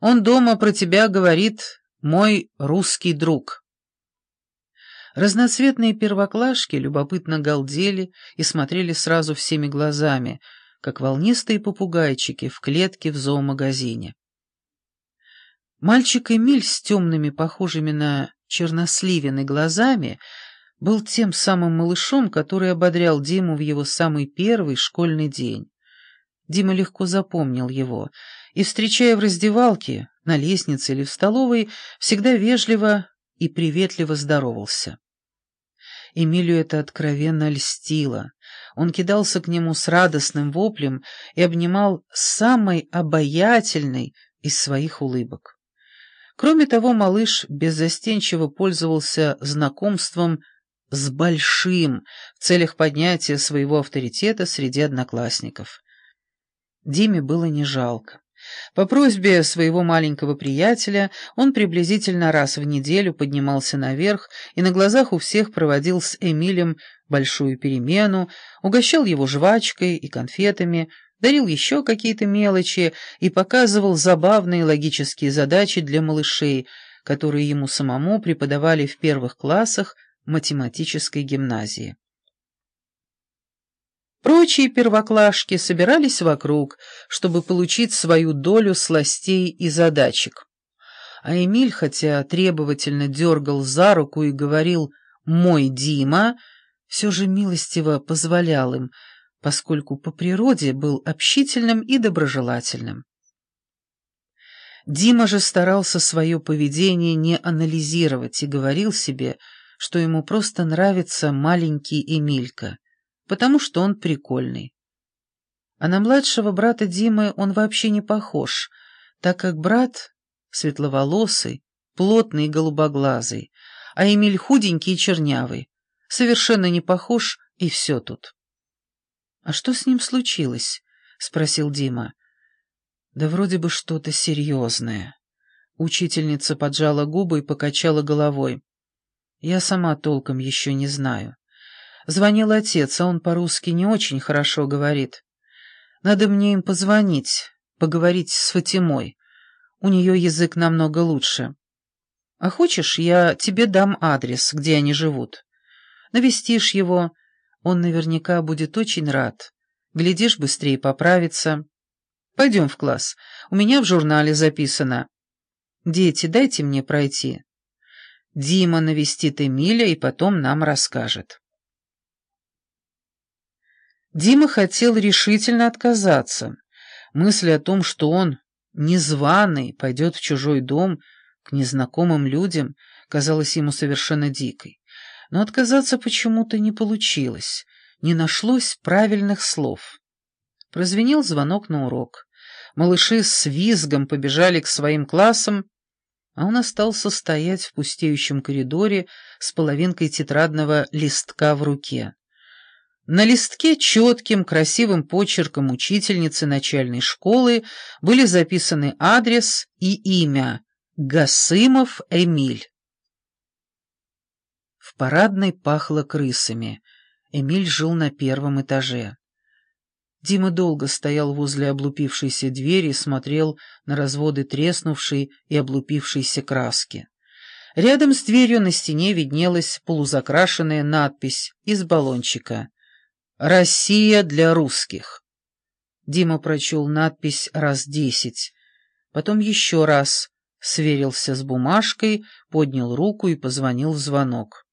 Он дома про тебя говорит «мой русский друг». Разноцветные первоклашки любопытно галдели и смотрели сразу всеми глазами, как волнистые попугайчики в клетке в зоомагазине. Мальчик Эмиль с темными, похожими на черносливины глазами, был тем самым малышом, который ободрял Диму в его самый первый школьный день. Дима легко запомнил его, и, встречая в раздевалке, на лестнице или в столовой, всегда вежливо и приветливо здоровался. Эмилию это откровенно льстило. Он кидался к нему с радостным воплем и обнимал самой обаятельной из своих улыбок. Кроме того, малыш беззастенчиво пользовался знакомством с большим в целях поднятия своего авторитета среди одноклассников. Диме было не жалко. По просьбе своего маленького приятеля он приблизительно раз в неделю поднимался наверх и на глазах у всех проводил с Эмилем большую перемену, угощал его жвачкой и конфетами, дарил еще какие-то мелочи и показывал забавные логические задачи для малышей, которые ему самому преподавали в первых классах математической гимназии. Прочие первоклашки собирались вокруг, чтобы получить свою долю сластей и задачек. А Эмиль, хотя требовательно дергал за руку и говорил «мой Дима», все же милостиво позволял им, поскольку по природе был общительным и доброжелательным. Дима же старался свое поведение не анализировать и говорил себе, что ему просто нравится маленький Эмилька потому что он прикольный. А на младшего брата Димы он вообще не похож, так как брат светловолосый, плотный и голубоглазый, а Эмиль худенький и чернявый, совершенно не похож, и все тут. «А что с ним случилось?» — спросил Дима. «Да вроде бы что-то серьезное». Учительница поджала губы и покачала головой. «Я сама толком еще не знаю». Звонил отец, а он по-русски не очень хорошо говорит. Надо мне им позвонить, поговорить с Фатимой. У нее язык намного лучше. А хочешь, я тебе дам адрес, где они живут. Навестишь его, он наверняка будет очень рад. Глядишь, быстрее поправится. Пойдем в класс, у меня в журнале записано. Дети, дайте мне пройти. Дима навестит Эмиля и потом нам расскажет. Дима хотел решительно отказаться. Мысль о том, что он, незваный, пойдет в чужой дом, к незнакомым людям, казалась ему совершенно дикой. Но отказаться почему-то не получилось, не нашлось правильных слов. Прозвенел звонок на урок. Малыши с визгом побежали к своим классам, а он остался стоять в пустеющем коридоре с половинкой тетрадного листка в руке. На листке четким, красивым почерком учительницы начальной школы были записаны адрес и имя Гасымов Эмиль. В парадной пахло крысами. Эмиль жил на первом этаже. Дима долго стоял возле облупившейся двери и смотрел на разводы треснувшей и облупившейся краски. Рядом с дверью на стене виднелась полузакрашенная надпись из баллончика «Россия для русских». Дима прочел надпись раз десять, потом еще раз, сверился с бумажкой, поднял руку и позвонил в звонок.